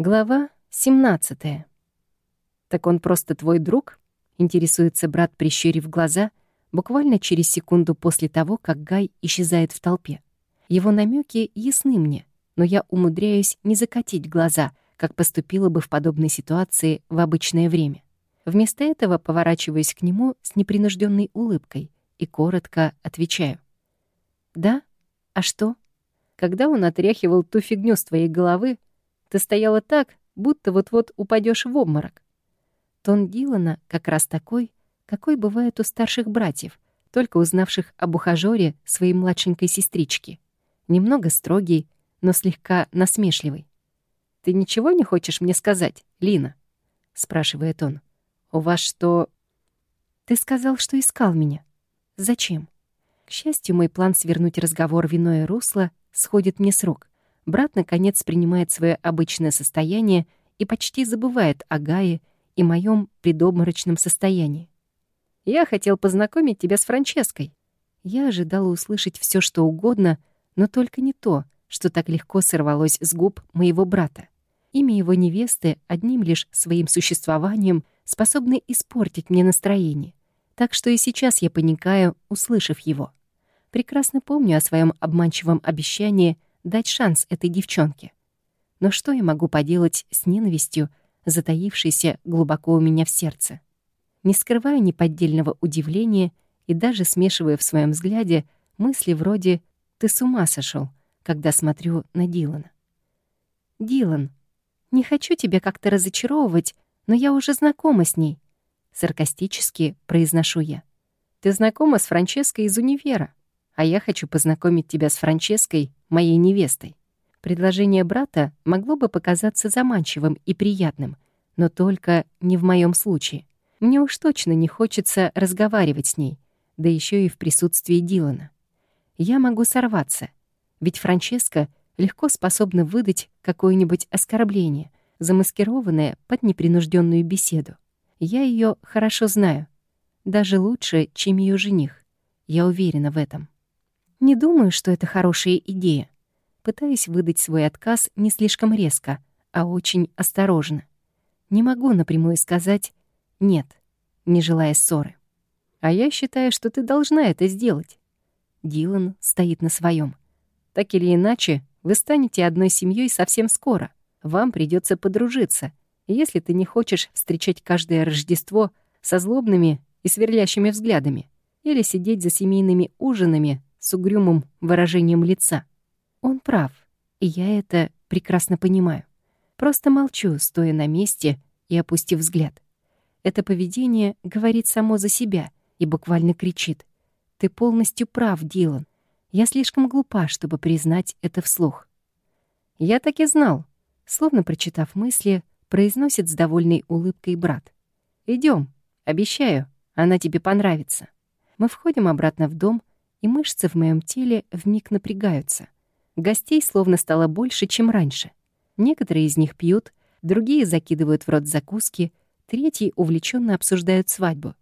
Глава 17. «Так он просто твой друг?» — интересуется брат, прищурив глаза, буквально через секунду после того, как Гай исчезает в толпе. Его намеки ясны мне, но я умудряюсь не закатить глаза, как поступила бы в подобной ситуации в обычное время. Вместо этого поворачиваюсь к нему с непринужденной улыбкой и коротко отвечаю. «Да? А что?» Когда он отряхивал ту фигню с твоей головы, ты стояла так, будто вот-вот упадешь в обморок. Тон Дилана как раз такой, какой бывает у старших братьев, только узнавших об ухажёре своей младшенькой сестрички. Немного строгий, но слегка насмешливый. «Ты ничего не хочешь мне сказать, Лина?» — спрашивает он. «У вас что...» «Ты сказал, что искал меня. Зачем?» К счастью, мой план свернуть разговор в иное русло сходит мне с рук. Брат, наконец, принимает свое обычное состояние и почти забывает о Гае и моем предобморочном состоянии. «Я хотел познакомить тебя с Франческой». Я ожидала услышать все, что угодно, но только не то, что так легко сорвалось с губ моего брата. Имя его невесты одним лишь своим существованием способны испортить мне настроение. Так что и сейчас я паникаю, услышав его. Прекрасно помню о своем обманчивом обещании — дать шанс этой девчонке. Но что я могу поделать с ненавистью, затаившейся глубоко у меня в сердце? Не скрывая неподдельного удивления и даже смешивая в своем взгляде мысли вроде «ты с ума сошел, когда смотрю на Дилана. «Дилан, не хочу тебя как-то разочаровывать, но я уже знакома с ней», — саркастически произношу я. «Ты знакома с Франческой из универа, а я хочу познакомить тебя с Франческой моей невестой. Предложение брата могло бы показаться заманчивым и приятным, но только не в моем случае. Мне уж точно не хочется разговаривать с ней, да еще и в присутствии Дилана. Я могу сорваться, ведь Франческа легко способна выдать какое-нибудь оскорбление, замаскированное под непринужденную беседу. Я ее хорошо знаю, даже лучше, чем ее жених. Я уверена в этом. Не думаю, что это хорошая идея. Пытаюсь выдать свой отказ не слишком резко, а очень осторожно. Не могу напрямую сказать «нет», не желая ссоры. А я считаю, что ты должна это сделать. Дилан стоит на своем. Так или иначе, вы станете одной семьей совсем скоро. Вам придется подружиться. Если ты не хочешь встречать каждое Рождество со злобными и сверлящими взглядами или сидеть за семейными ужинами с угрюмым выражением лица. Он прав, и я это прекрасно понимаю. Просто молчу, стоя на месте и опустив взгляд. Это поведение говорит само за себя и буквально кричит. «Ты полностью прав, Дилан. Я слишком глупа, чтобы признать это вслух». «Я так и знал», словно прочитав мысли, произносит с довольной улыбкой брат. Идем, обещаю, она тебе понравится». Мы входим обратно в дом, и мышцы в моем теле вмиг напрягаются. Гостей словно стало больше, чем раньше. Некоторые из них пьют, другие закидывают в рот закуски, третьи увлеченно обсуждают свадьбу.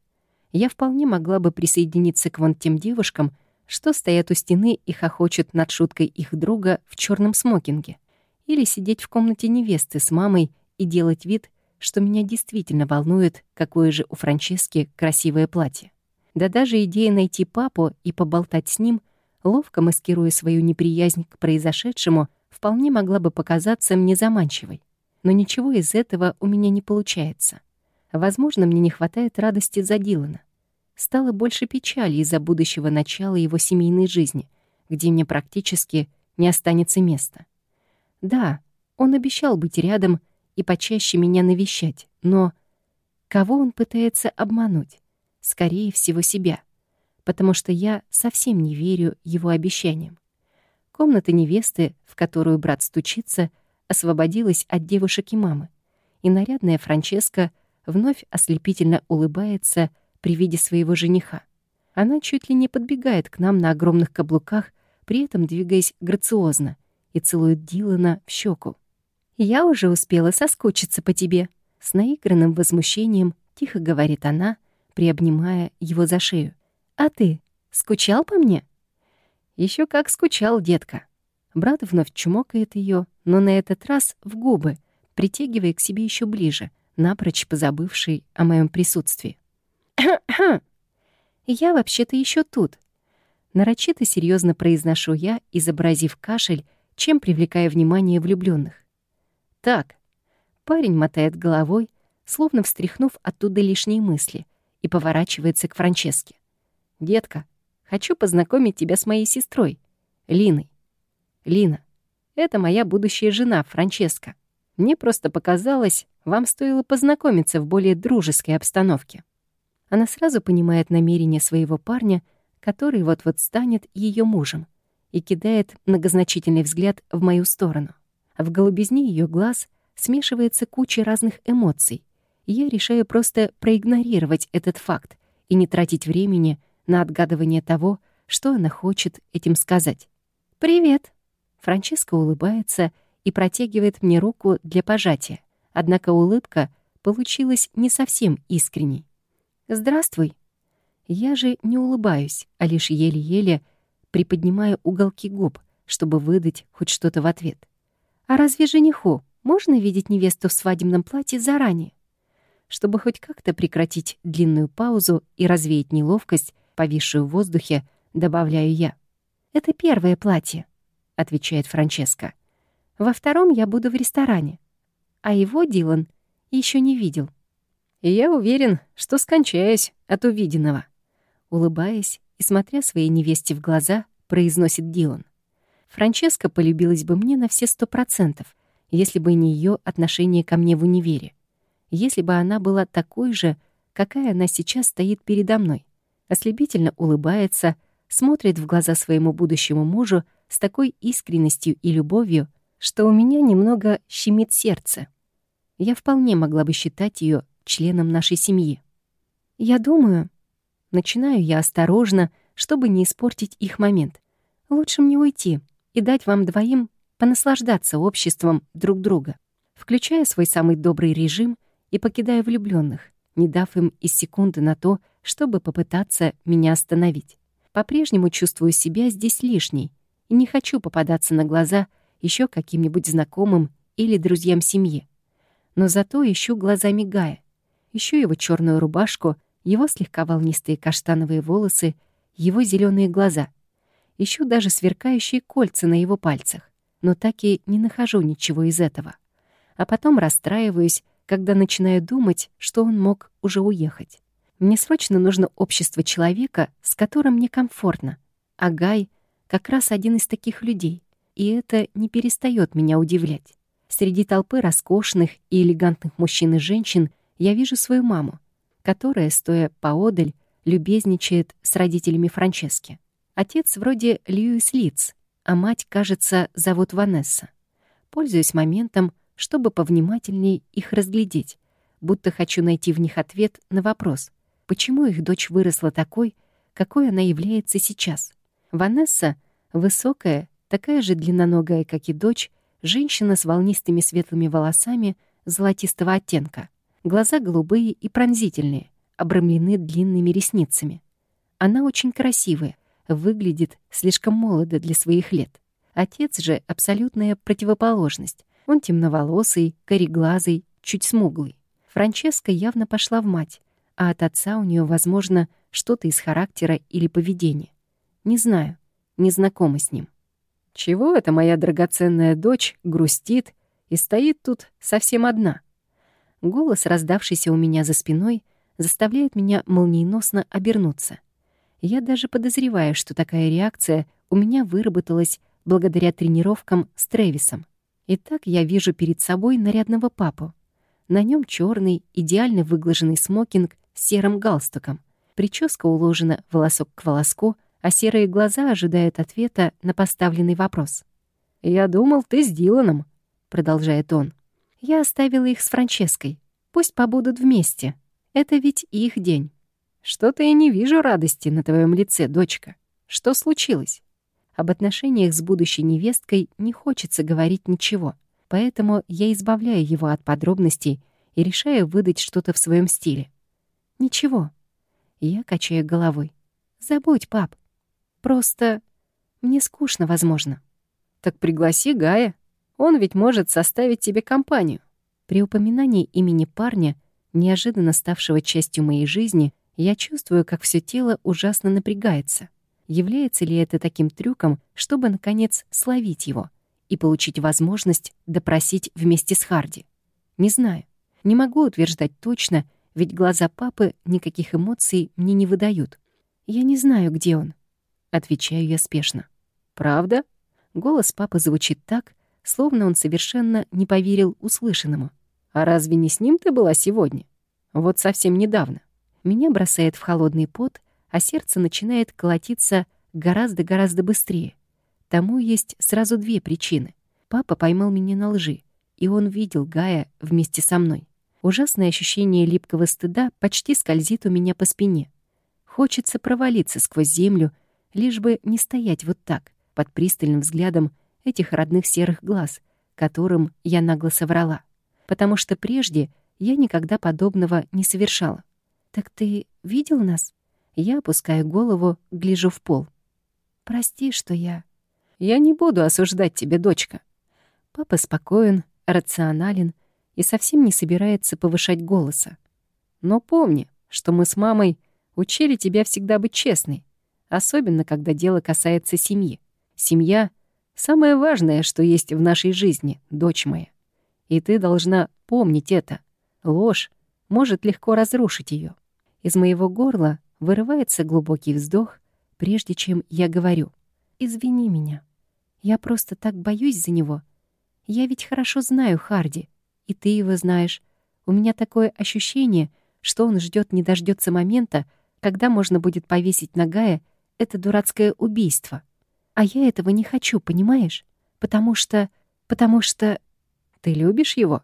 Я вполне могла бы присоединиться к вон тем девушкам, что стоят у стены и хохочут над шуткой их друга в черном смокинге. Или сидеть в комнате невесты с мамой и делать вид, что меня действительно волнует, какое же у Франчески красивое платье. Да даже идея найти папу и поболтать с ним, ловко маскируя свою неприязнь к произошедшему, вполне могла бы показаться мне заманчивой. Но ничего из этого у меня не получается. Возможно, мне не хватает радости за Дилана. Стало больше печали из-за будущего начала его семейной жизни, где мне практически не останется места. Да, он обещал быть рядом и почаще меня навещать, но кого он пытается обмануть? Скорее всего, себя, потому что я совсем не верю его обещаниям. Комната невесты, в которую брат стучится, освободилась от девушек и мамы, и нарядная Франческа вновь ослепительно улыбается при виде своего жениха. Она чуть ли не подбегает к нам на огромных каблуках, при этом двигаясь грациозно, и целует Дилана в щеку. «Я уже успела соскучиться по тебе», — с наигранным возмущением тихо говорит она, приобнимая его за шею. «А ты скучал по мне?» Еще как скучал, детка». Брат вновь чмокает ее, но на этот раз в губы, притягивая к себе еще ближе, напрочь позабывший о моем присутствии. «Я вообще-то еще тут», Нарочито серьезно произношу я, изобразив кашель, чем привлекая внимание влюбленных. «Так». Парень мотает головой, словно встряхнув оттуда лишние мысли, и поворачивается к Франческе. «Детка, хочу познакомить тебя с моей сестрой, Линой. Лина, это моя будущая жена, Франческа. Мне просто показалось, вам стоило познакомиться в более дружеской обстановке». Она сразу понимает намерение своего парня — который вот-вот станет ее мужем, и кидает многозначительный взгляд в мою сторону. В голубизне ее глаз смешивается куча разных эмоций, я решаю просто проигнорировать этот факт и не тратить времени на отгадывание того, что она хочет этим сказать. «Привет!» Франческа улыбается и протягивает мне руку для пожатия, однако улыбка получилась не совсем искренней. «Здравствуй!» Я же не улыбаюсь, а лишь еле-еле приподнимаю уголки губ, чтобы выдать хоть что-то в ответ. А разве жениху можно видеть невесту в свадебном платье заранее? Чтобы хоть как-то прекратить длинную паузу и развеять неловкость, повисшую в воздухе, добавляю я. «Это первое платье», — отвечает Франческа. «Во втором я буду в ресторане, а его Дилан еще не видел». И я уверен, что скончаюсь от увиденного улыбаясь и смотря своей невесте в глаза, произносит Дилан. Франческа полюбилась бы мне на все сто процентов, если бы не ее отношение ко мне в универе. Если бы она была такой же, какая она сейчас стоит передо мной. Ослепительно улыбается, смотрит в глаза своему будущему мужу с такой искренностью и любовью, что у меня немного щемит сердце. Я вполне могла бы считать ее членом нашей семьи. Я думаю, Начинаю я осторожно, чтобы не испортить их момент. Лучше мне уйти и дать вам двоим понаслаждаться обществом друг друга, включая свой самый добрый режим и покидая влюбленных, не дав им и секунды на то, чтобы попытаться меня остановить. По-прежнему чувствую себя здесь лишней и не хочу попадаться на глаза еще каким-нибудь знакомым или друзьям семьи. Но зато ищу глазами Гая, ищу его черную рубашку его слегка волнистые каштановые волосы, его зеленые глаза. Ищу даже сверкающие кольца на его пальцах, но так и не нахожу ничего из этого. А потом расстраиваюсь, когда начинаю думать, что он мог уже уехать. Мне срочно нужно общество человека, с которым мне комфортно. А Гай — как раз один из таких людей, и это не перестает меня удивлять. Среди толпы роскошных и элегантных мужчин и женщин я вижу свою маму, которая, стоя поодаль, любезничает с родителями Франчески. Отец вроде Льюис Литц, а мать, кажется, зовут Ванесса. Пользуюсь моментом, чтобы повнимательнее их разглядеть, будто хочу найти в них ответ на вопрос, почему их дочь выросла такой, какой она является сейчас. Ванесса — высокая, такая же длинноногая, как и дочь, женщина с волнистыми светлыми волосами золотистого оттенка — Глаза голубые и пронзительные, обрамлены длинными ресницами. Она очень красивая, выглядит слишком молодо для своих лет. Отец же — абсолютная противоположность. Он темноволосый, кореглазый, чуть смуглый. Франческа явно пошла в мать, а от отца у нее, возможно, что-то из характера или поведения. Не знаю, не знакома с ним. Чего эта моя драгоценная дочь грустит и стоит тут совсем одна? Голос, раздавшийся у меня за спиной, заставляет меня молниеносно обернуться. Я даже подозреваю, что такая реакция у меня выработалась благодаря тренировкам с Трэвисом. Итак, я вижу перед собой нарядного папу. На нем черный, идеально выглаженный смокинг с серым галстуком. Прическа уложена волосок к волоску, а серые глаза ожидают ответа на поставленный вопрос. «Я думал, ты с Диланом», — продолжает он. Я оставила их с Франческой. Пусть побудут вместе. Это ведь их день. Что-то я не вижу радости на твоем лице, дочка. Что случилось? Об отношениях с будущей невесткой не хочется говорить ничего, поэтому я избавляю его от подробностей и решаю выдать что-то в своем стиле. Ничего. Я качаю головой. Забудь, пап. Просто мне скучно, возможно. Так пригласи Гая. Он ведь может составить тебе компанию. При упоминании имени парня, неожиданно ставшего частью моей жизни, я чувствую, как все тело ужасно напрягается. Является ли это таким трюком, чтобы, наконец, словить его и получить возможность допросить вместе с Харди? Не знаю. Не могу утверждать точно, ведь глаза папы никаких эмоций мне не выдают. Я не знаю, где он. Отвечаю я спешно. «Правда?» Голос папы звучит так, словно он совершенно не поверил услышанному. «А разве не с ним ты была сегодня? Вот совсем недавно». Меня бросает в холодный пот, а сердце начинает колотиться гораздо-гораздо быстрее. Тому есть сразу две причины. Папа поймал меня на лжи, и он видел Гая вместе со мной. Ужасное ощущение липкого стыда почти скользит у меня по спине. Хочется провалиться сквозь землю, лишь бы не стоять вот так, под пристальным взглядом этих родных серых глаз, которым я нагло соврала. Потому что прежде я никогда подобного не совершала. «Так ты видел нас?» Я опускаю голову, гляжу в пол. «Прости, что я...» «Я не буду осуждать тебя, дочка». Папа спокоен, рационален и совсем не собирается повышать голоса. «Но помни, что мы с мамой учили тебя всегда быть честной, особенно когда дело касается семьи. Семья — самое важное, что есть в нашей жизни, дочь моя. И ты должна помнить это. Ложь может легко разрушить ее. Из моего горла вырывается глубокий вздох, прежде чем я говорю. «Извини меня. Я просто так боюсь за него. Я ведь хорошо знаю Харди, и ты его знаешь. У меня такое ощущение, что он ждет не дождется момента, когда можно будет повесить на Гая это дурацкое убийство. А я этого не хочу, понимаешь? Потому что... Потому что... Ты любишь его?»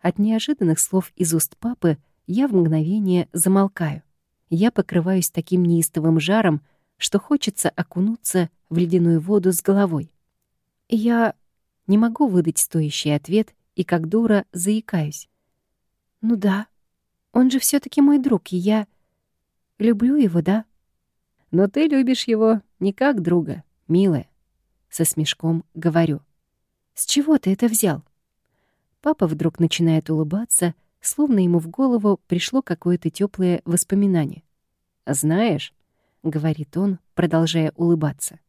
От неожиданных слов из уст папы я в мгновение замолкаю. Я покрываюсь таким неистовым жаром, что хочется окунуться в ледяную воду с головой. Я не могу выдать стоящий ответ и как дура заикаюсь. «Ну да, он же все таки мой друг, и я люблю его, да?» «Но ты любишь его не как друга, милая», — со смешком говорю. «С чего ты это взял?» Папа вдруг начинает улыбаться, — словно ему в голову пришло какое-то теплое воспоминание. «Знаешь», — говорит он, продолжая улыбаться,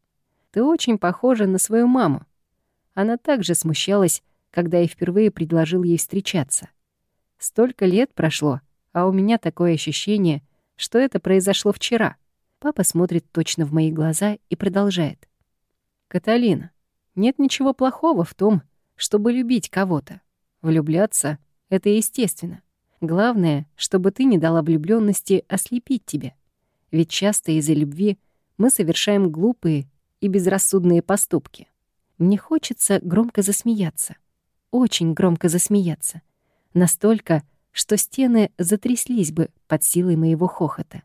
«ты очень похожа на свою маму. Она также смущалась, когда я впервые предложил ей встречаться. Столько лет прошло, а у меня такое ощущение, что это произошло вчера». Папа смотрит точно в мои глаза и продолжает. «Каталина, нет ничего плохого в том, чтобы любить кого-то. Влюбляться это естественно. Главное, чтобы ты не дала влюбленности ослепить тебя. Ведь часто из-за любви мы совершаем глупые и безрассудные поступки. Мне хочется громко засмеяться. Очень громко засмеяться. Настолько, что стены затряслись бы под силой моего хохота.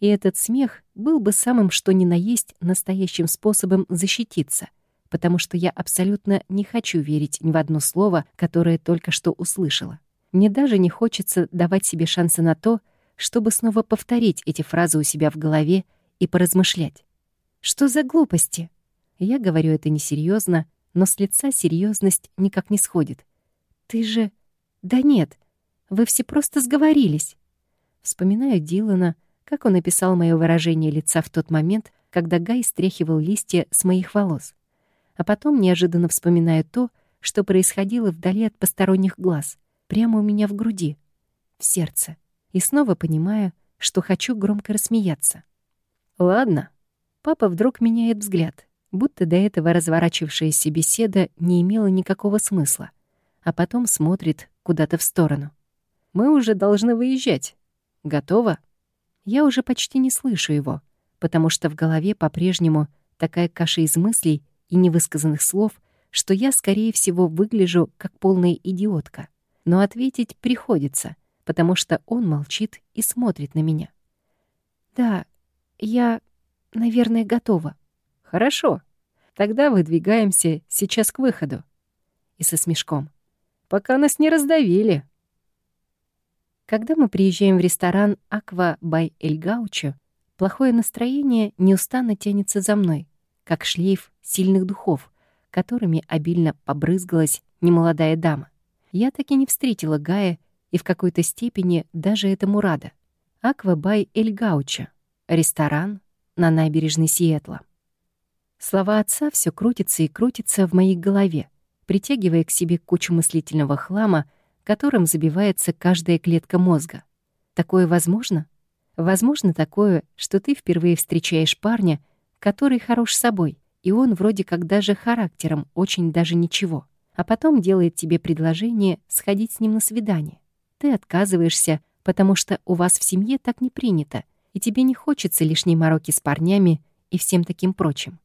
И этот смех был бы самым что ни на есть настоящим способом защититься — потому что я абсолютно не хочу верить ни в одно слово, которое только что услышала. Мне даже не хочется давать себе шанса на то, чтобы снова повторить эти фразы у себя в голове и поразмышлять. Что за глупости? Я говорю это несерьезно, но с лица серьезность никак не сходит. Ты же... Да нет, вы все просто сговорились. Вспоминаю Дилана, как он описал мое выражение лица в тот момент, когда Гай стряхивал листья с моих волос а потом неожиданно вспоминаю то, что происходило вдали от посторонних глаз, прямо у меня в груди, в сердце, и снова понимаю, что хочу громко рассмеяться. «Ладно». Папа вдруг меняет взгляд, будто до этого разворачивавшаяся беседа не имела никакого смысла, а потом смотрит куда-то в сторону. «Мы уже должны выезжать. Готово?» Я уже почти не слышу его, потому что в голове по-прежнему такая каша из мыслей и невысказанных слов, что я, скорее всего, выгляжу как полная идиотка. Но ответить приходится, потому что он молчит и смотрит на меня. «Да, я, наверное, готова». «Хорошо. Тогда выдвигаемся сейчас к выходу». И со смешком. «Пока нас не раздавили». Когда мы приезжаем в ресторан «Аква бай Эль Гаучо», плохое настроение неустанно тянется за мной, как шлейф сильных духов, которыми обильно побрызгалась немолодая дама. Я так и не встретила Гая и в какой-то степени даже этому рада. Аквабай Эль Гауча. Ресторан на набережной Сиэтла. Слова отца все крутятся и крутятся в моей голове, притягивая к себе кучу мыслительного хлама, которым забивается каждая клетка мозга. Такое возможно? Возможно такое, что ты впервые встречаешь парня, который хорош собой, и он вроде как даже характером очень даже ничего, а потом делает тебе предложение сходить с ним на свидание. Ты отказываешься, потому что у вас в семье так не принято, и тебе не хочется лишней мороки с парнями и всем таким прочим.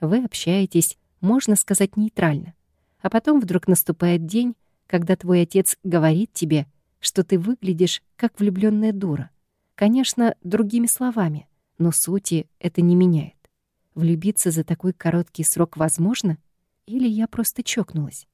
Вы общаетесь, можно сказать, нейтрально. А потом вдруг наступает день, когда твой отец говорит тебе, что ты выглядишь как влюбленная дура. Конечно, другими словами, но сути это не меняет. Влюбиться за такой короткий срок возможно? Или я просто чокнулась?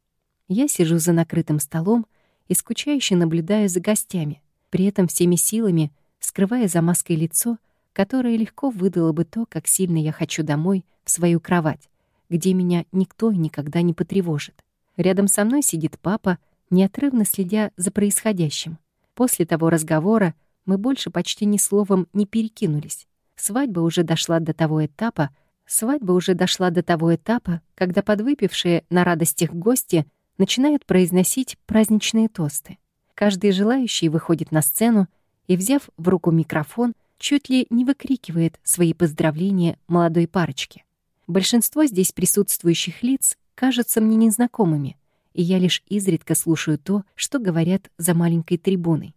Я сижу за накрытым столом и скучающе наблюдаю за гостями, при этом всеми силами скрывая за маской лицо, которое легко выдало бы то, как сильно я хочу домой, в свою кровать, где меня никто никогда не потревожит. Рядом со мной сидит папа, неотрывно следя за происходящим. После того разговора мы больше почти ни словом не перекинулись. Свадьба уже дошла до того этапа, Свадьба уже дошла до того этапа, когда подвыпившие на радостях гости начинают произносить праздничные тосты. Каждый желающий выходит на сцену и, взяв в руку микрофон, чуть ли не выкрикивает свои поздравления молодой парочке. Большинство здесь присутствующих лиц кажутся мне незнакомыми, и я лишь изредка слушаю то, что говорят за маленькой трибуной.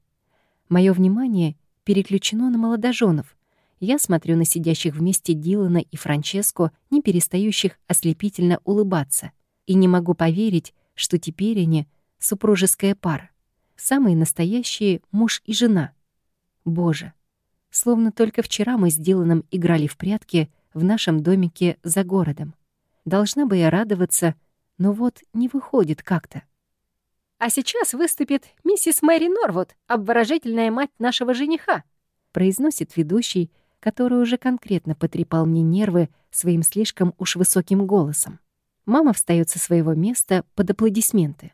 Мое внимание переключено на молодоженов, я смотрю на сидящих вместе Дилана и Франческо, не перестающих ослепительно улыбаться, и не могу поверить, что теперь они — супружеская пара. Самые настоящие муж и жена. Боже, словно только вчера мы с Диланом играли в прятки в нашем домике за городом. Должна бы я радоваться, но вот не выходит как-то. «А сейчас выступит миссис Мэри Норвуд, обворожительная мать нашего жениха», произносит ведущий, который уже конкретно потрепал мне нервы своим слишком уж высоким голосом. Мама встает со своего места под аплодисменты.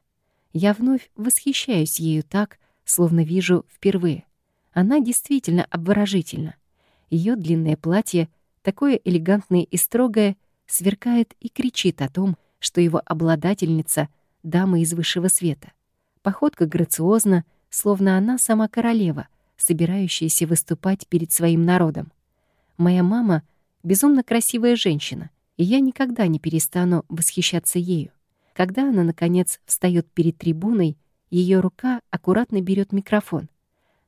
Я вновь восхищаюсь ею так, словно вижу впервые. Она действительно обворожительна. Ее длинное платье, такое элегантное и строгое, сверкает и кричит о том, что его обладательница — дама из высшего света. Походка грациозна, словно она сама королева, собирающаяся выступать перед своим народом. Моя мама — безумно красивая женщина, и я никогда не перестану восхищаться ею. Когда она, наконец, встает перед трибуной, ее рука аккуратно берет микрофон.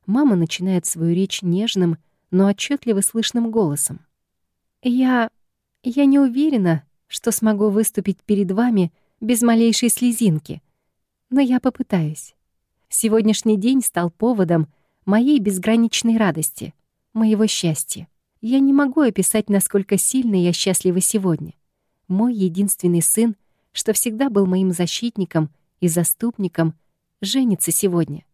Мама начинает свою речь нежным, но отчетливо слышным голосом. «Я... я не уверена, что смогу выступить перед вами без малейшей слезинки, но я попытаюсь. Сегодняшний день стал поводом моей безграничной радости, моего счастья. Я не могу описать, насколько сильно я счастлива сегодня. Мой единственный сын, что всегда был моим защитником и заступником, женится сегодня.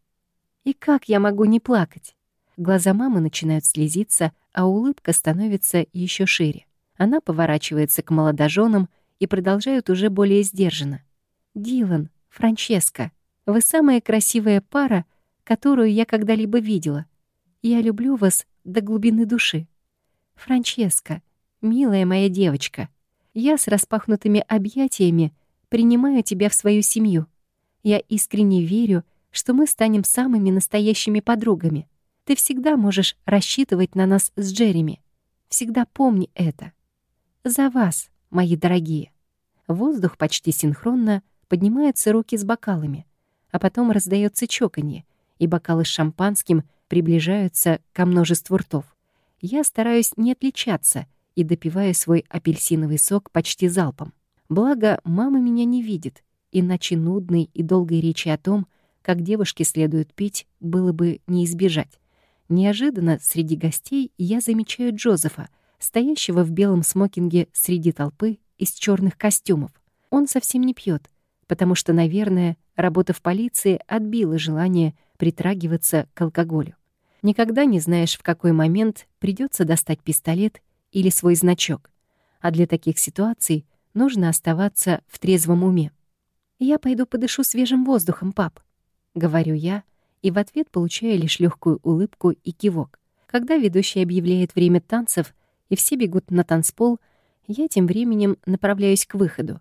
И как я могу не плакать? Глаза мамы начинают слезиться, а улыбка становится еще шире. Она поворачивается к молодоженам и продолжает уже более сдержанно. «Дилан, Франческо, вы самая красивая пара, которую я когда-либо видела. Я люблю вас до глубины души. «Франческа, милая моя девочка, я с распахнутыми объятиями принимаю тебя в свою семью. Я искренне верю, что мы станем самыми настоящими подругами. Ты всегда можешь рассчитывать на нас с Джереми. Всегда помни это. За вас, мои дорогие». воздух почти синхронно поднимаются руки с бокалами, а потом раздается чоканье, и бокалы с шампанским приближаются ко множеству ртов. Я стараюсь не отличаться и допиваю свой апельсиновый сок почти залпом. Благо, мама меня не видит, иначе нудной и долгой речи о том, как девушке следует пить, было бы не избежать. Неожиданно среди гостей я замечаю Джозефа, стоящего в белом смокинге среди толпы из черных костюмов. Он совсем не пьет, потому что, наверное, работа в полиции отбила желание притрагиваться к алкоголю. Никогда не знаешь, в какой момент придется достать пистолет или свой значок. А для таких ситуаций нужно оставаться в трезвом уме. «Я пойду подышу свежим воздухом, пап», — говорю я, и в ответ получаю лишь легкую улыбку и кивок. Когда ведущий объявляет время танцев, и все бегут на танцпол, я тем временем направляюсь к выходу.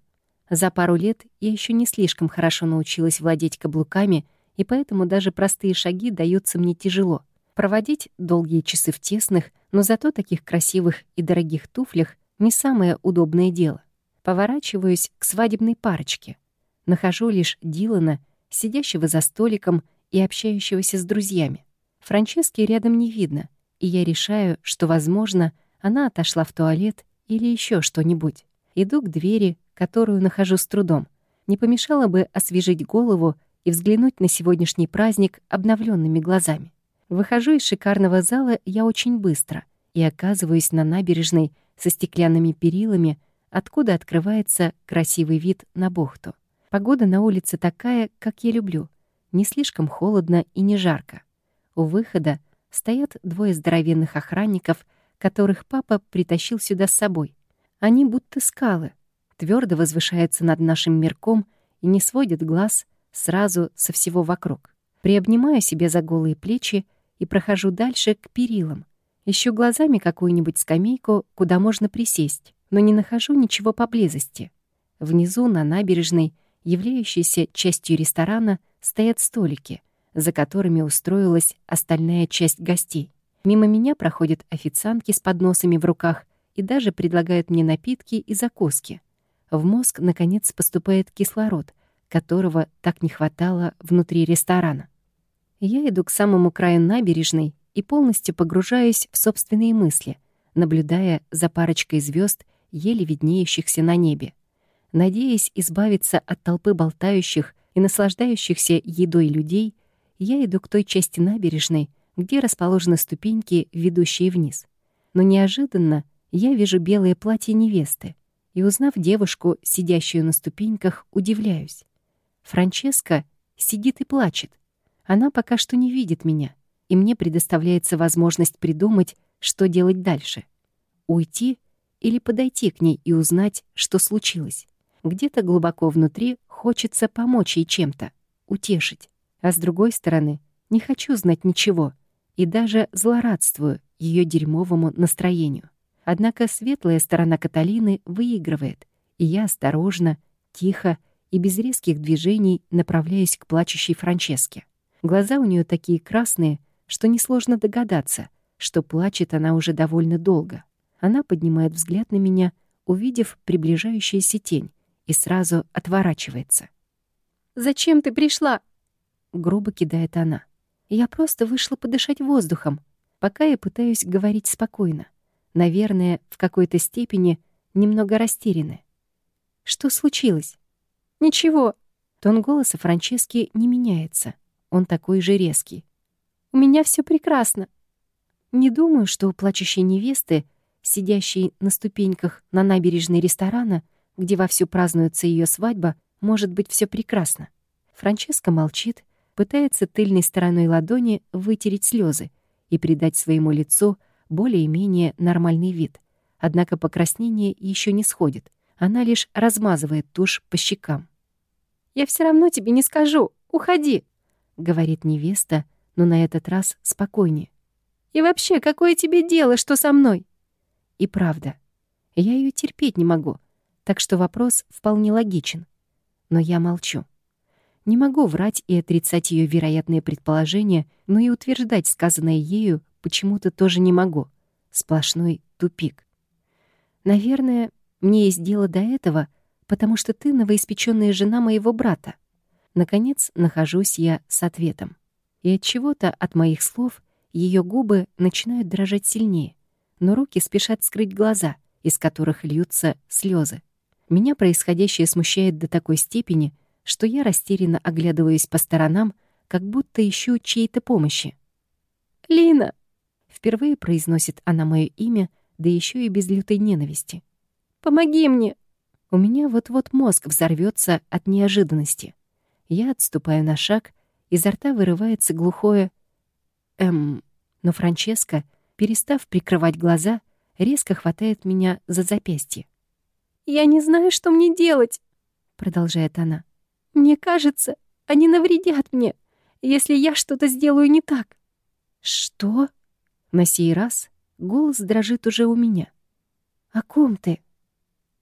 За пару лет я еще не слишком хорошо научилась владеть каблуками, и поэтому даже простые шаги даются мне тяжело. Проводить долгие часы в тесных, но зато таких красивых и дорогих туфлях не самое удобное дело. Поворачиваюсь к свадебной парочке. Нахожу лишь Дилана, сидящего за столиком и общающегося с друзьями. Франчески рядом не видно, и я решаю, что, возможно, она отошла в туалет или еще что-нибудь. Иду к двери, которую нахожу с трудом. Не помешало бы освежить голову и взглянуть на сегодняшний праздник обновленными глазами. Выхожу из шикарного зала я очень быстро и оказываюсь на набережной со стеклянными перилами, откуда открывается красивый вид на бухту. Погода на улице такая, как я люблю. Не слишком холодно и не жарко. У выхода стоят двое здоровенных охранников, которых папа притащил сюда с собой. Они будто скалы, твердо возвышаются над нашим мирком и не сводят глаз сразу со всего вокруг. Приобнимаю себе за голые плечи и прохожу дальше к перилам. Ищу глазами какую-нибудь скамейку, куда можно присесть, но не нахожу ничего поблизости. Внизу, на набережной, являющейся частью ресторана, стоят столики, за которыми устроилась остальная часть гостей. Мимо меня проходят официантки с подносами в руках и даже предлагают мне напитки и закуски. В мозг, наконец, поступает кислород, которого так не хватало внутри ресторана. Я иду к самому краю набережной и полностью погружаюсь в собственные мысли, наблюдая за парочкой звезд, еле виднеющихся на небе. Надеясь избавиться от толпы болтающих и наслаждающихся едой людей, я иду к той части набережной, где расположены ступеньки, ведущие вниз. Но неожиданно я вижу белое платье невесты, и, узнав девушку, сидящую на ступеньках, удивляюсь. Франческа сидит и плачет. Она пока что не видит меня, и мне предоставляется возможность придумать, что делать дальше. Уйти или подойти к ней и узнать, что случилось. Где-то глубоко внутри хочется помочь ей чем-то, утешить. А с другой стороны, не хочу знать ничего и даже злорадствую ее дерьмовому настроению. Однако светлая сторона Каталины выигрывает, и я осторожно, тихо и без резких движений направляюсь к плачущей Франческе. Глаза у нее такие красные, что несложно догадаться, что плачет она уже довольно долго. Она поднимает взгляд на меня, увидев приближающуюся тень, и сразу отворачивается. «Зачем ты пришла?» — грубо кидает она. «Я просто вышла подышать воздухом, пока я пытаюсь говорить спокойно. Наверное, в какой-то степени немного растеряны. Что случилось? Ничего. Тон голоса Франчески не меняется. Он такой же резкий. У меня все прекрасно. Не думаю, что у плачущей невесты, сидящей на ступеньках на набережной ресторана, где вовсю празднуется ее свадьба, может быть все прекрасно. Франческа молчит, пытается тыльной стороной ладони вытереть слезы и придать своему лицу более-менее нормальный вид. Однако покраснение еще не сходит. Она лишь размазывает тушь по щекам. «Я все равно тебе не скажу. Уходи!» — говорит невеста, но на этот раз спокойнее. «И вообще, какое тебе дело, что со мной?» И правда, я ее терпеть не могу, так что вопрос вполне логичен. Но я молчу. Не могу врать и отрицать ее вероятные предположения, но и утверждать сказанное ею почему-то тоже не могу. Сплошной тупик. Наверное, мне есть дело до этого, потому что ты новоиспечённая жена моего брата. Наконец, нахожусь я с ответом. И от чего-то от моих слов ее губы начинают дрожать сильнее, но руки спешат скрыть глаза, из которых льются слезы. Меня происходящее смущает до такой степени, что я растерянно оглядываюсь по сторонам, как будто ищу чьей-то помощи. «Лина!» Впервые произносит она мое имя, да еще и без лютой ненависти. «Помоги мне!» У меня вот-вот мозг взорвется от неожиданности. Я отступаю на шаг, изо рта вырывается глухое «эм». Но Франческа, перестав прикрывать глаза, резко хватает меня за запястье. «Я не знаю, что мне делать», — продолжает она. Мне кажется, они навредят мне, если я что-то сделаю не так. Что? На сей раз голос дрожит уже у меня. О ком ты?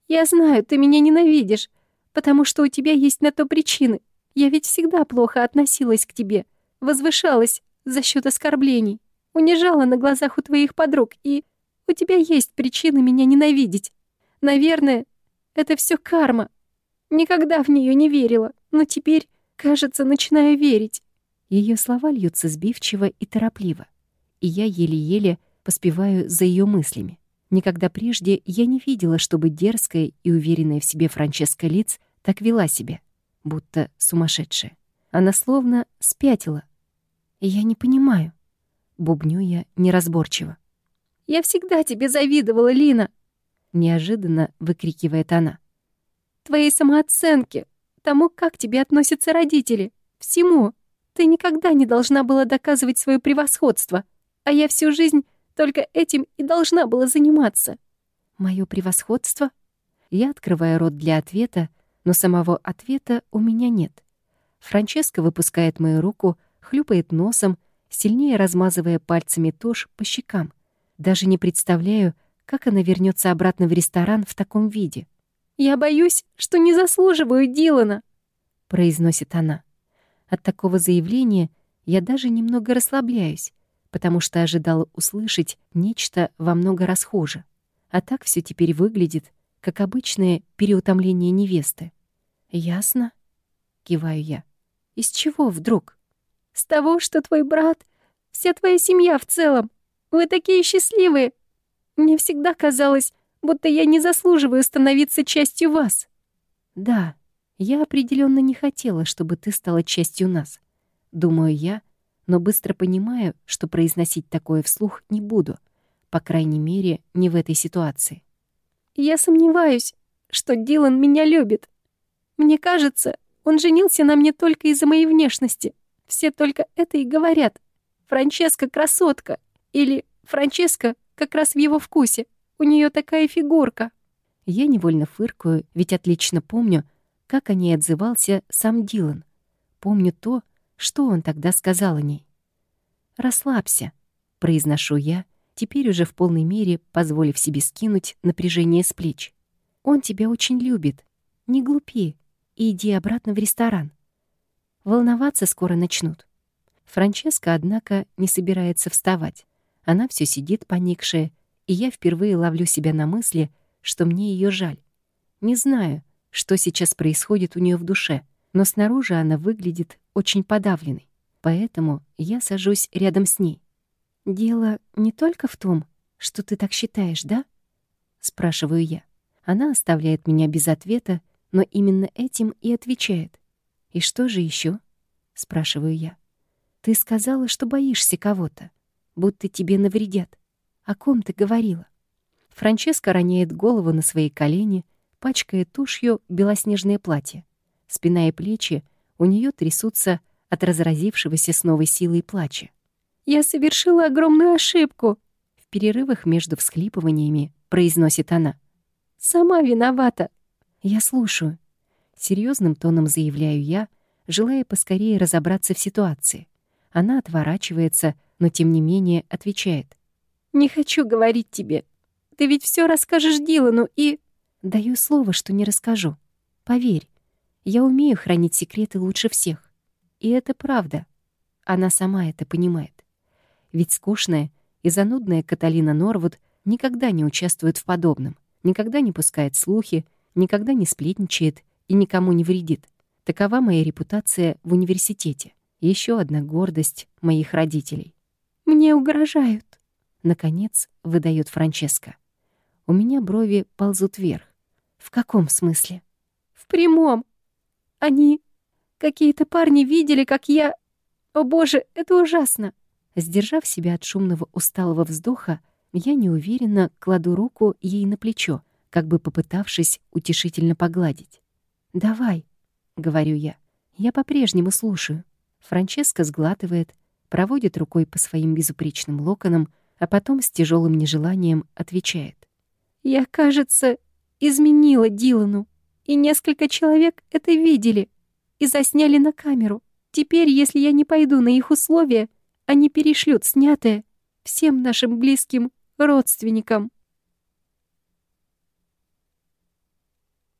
Я знаю, ты меня ненавидишь, потому что у тебя есть на то причины. Я ведь всегда плохо относилась к тебе, возвышалась за счет оскорблений, унижала на глазах у твоих подруг, и у тебя есть причины меня ненавидеть. Наверное, это все карма. Никогда в нее не верила, но теперь, кажется, начинаю верить. Ее слова льются сбивчиво и торопливо, и я еле-еле поспеваю за ее мыслями. Никогда прежде я не видела, чтобы дерзкая и уверенная в себе Франческа Лиц так вела себя, будто сумасшедшая. Она словно спятила. я не понимаю. Бубню я неразборчиво. «Я всегда тебе завидовала, Лина!» Неожиданно выкрикивает она. «Твоей самооценке, тому, как тебе относятся родители, всему. Ты никогда не должна была доказывать свое превосходство, а я всю жизнь только этим и должна была заниматься». Мое превосходство? Я открываю рот для ответа, но самого ответа у меня нет. Франческа выпускает мою руку, хлюпает носом, сильнее размазывая пальцами тушь по щекам. Даже не представляю, как она вернется обратно в ресторан в таком виде. «Я боюсь, что не заслуживаю Дилана», — произносит она. От такого заявления я даже немного расслабляюсь, потому что ожидала услышать нечто во много раз хуже. А так все теперь выглядит, как обычное переутомление невесты. «Ясно?» — киваю я. «Из чего вдруг?» «С того, что твой брат, вся твоя семья в целом, вы такие счастливые. Мне всегда казалось, будто я не заслуживаю становиться частью вас». «Да, я определенно не хотела, чтобы ты стала частью нас. Думаю я, но быстро понимаю, что произносить такое вслух не буду, по крайней мере, не в этой ситуации. Я сомневаюсь, что Дилан меня любит. Мне кажется, он женился на мне только из-за моей внешности. Все только это и говорят. Франческа красотка. Или Франческа как раз в его вкусе. У нее такая фигурка. Я невольно фыркаю, ведь отлично помню, как о ней отзывался сам Дилан. Помню то, что он тогда сказал о ней. «Расслабься», — произношу я, теперь уже в полной мере позволив себе скинуть напряжение с плеч. «Он тебя очень любит. Не глупи и иди обратно в ресторан. Волноваться скоро начнут. Франческа, однако, не собирается вставать. Она все сидит поникшая, и я впервые ловлю себя на мысли, что мне ее жаль. Не знаю, что сейчас происходит у нее в душе, но снаружи она выглядит очень подавленной. Поэтому я сажусь рядом с ней. «Дело не только в том, что ты так считаешь, да?» — спрашиваю я. Она оставляет меня без ответа, но именно этим и отвечает. «И что же еще? спрашиваю я. «Ты сказала, что боишься кого-то, будто тебе навредят. О ком ты говорила?» Франческа роняет голову на свои колени, пачкая тушью белоснежное платье. Спина и плечи у нее трясутся от разразившегося с новой силой плача. «Я совершила огромную ошибку!» В перерывах между всхлипываниями произносит она. «Сама виновата. «Я слушаю», — серьезным тоном заявляю я, желая поскорее разобраться в ситуации. Она отворачивается, но тем не менее отвечает. «Не хочу говорить тебе. Ты ведь все расскажешь Дилану и...» «Даю слово, что не расскажу. Поверь, я умею хранить секреты лучше всех. И это правда. Она сама это понимает. Ведь скучная и занудная Каталина Норвуд никогда не участвует в подобном, никогда не пускает слухи, никогда не сплетничает и никому не вредит. Такова моя репутация в университете. Еще одна гордость моих родителей. «Мне угрожают», — наконец выдает Франческа. У меня брови ползут вверх. В каком смысле? В прямом. Они... Какие-то парни видели, как я... О боже, это ужасно. Сдержав себя от шумного усталого вздоха, я неуверенно кладу руку ей на плечо, как бы попытавшись утешительно погладить. «Давай», — говорю я, — «я по-прежнему слушаю». Франческа сглатывает, проводит рукой по своим безупречным локонам, а потом с тяжелым нежеланием отвечает. «Я, кажется, изменила Дилану, и несколько человек это видели. и засняли на камеру. Теперь, если я не пойду на их условия, они перешлют снятое всем нашим близким родственникам.